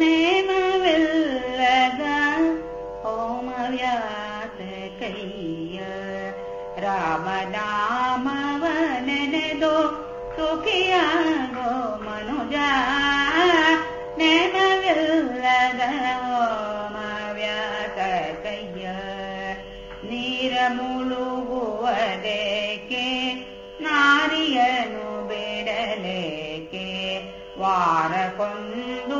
ನೇಮವಿಲ್ಲದ ಹೋಮವ್ಯಾಸ ಕೈಯ ರಾಮನಾಮವ ನೆನೆದು ಸುಖಿಯಾಗೋ ಮನುಜ ನೇಮವಿಲ್ಲದ ಹೋಮವ್ಯಾಸ ಕೈಯ ನೀರ ಮುಳುಗುವುದೇಕೆ ನಾರಿಯನು ಬಿಡಲೇಕೆ ವಾರಕ್ಕೊಂದು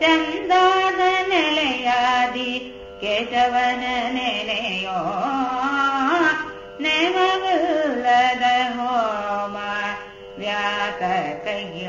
ಚಂದಾದ ನೆಲೆಯಾದಿ ಕೇಶವನ ನೆನೆಯೋ ನೆಮವಿಲ್ಲದ ಹೋಮ ವ್ಯಾತ ಕೈಯ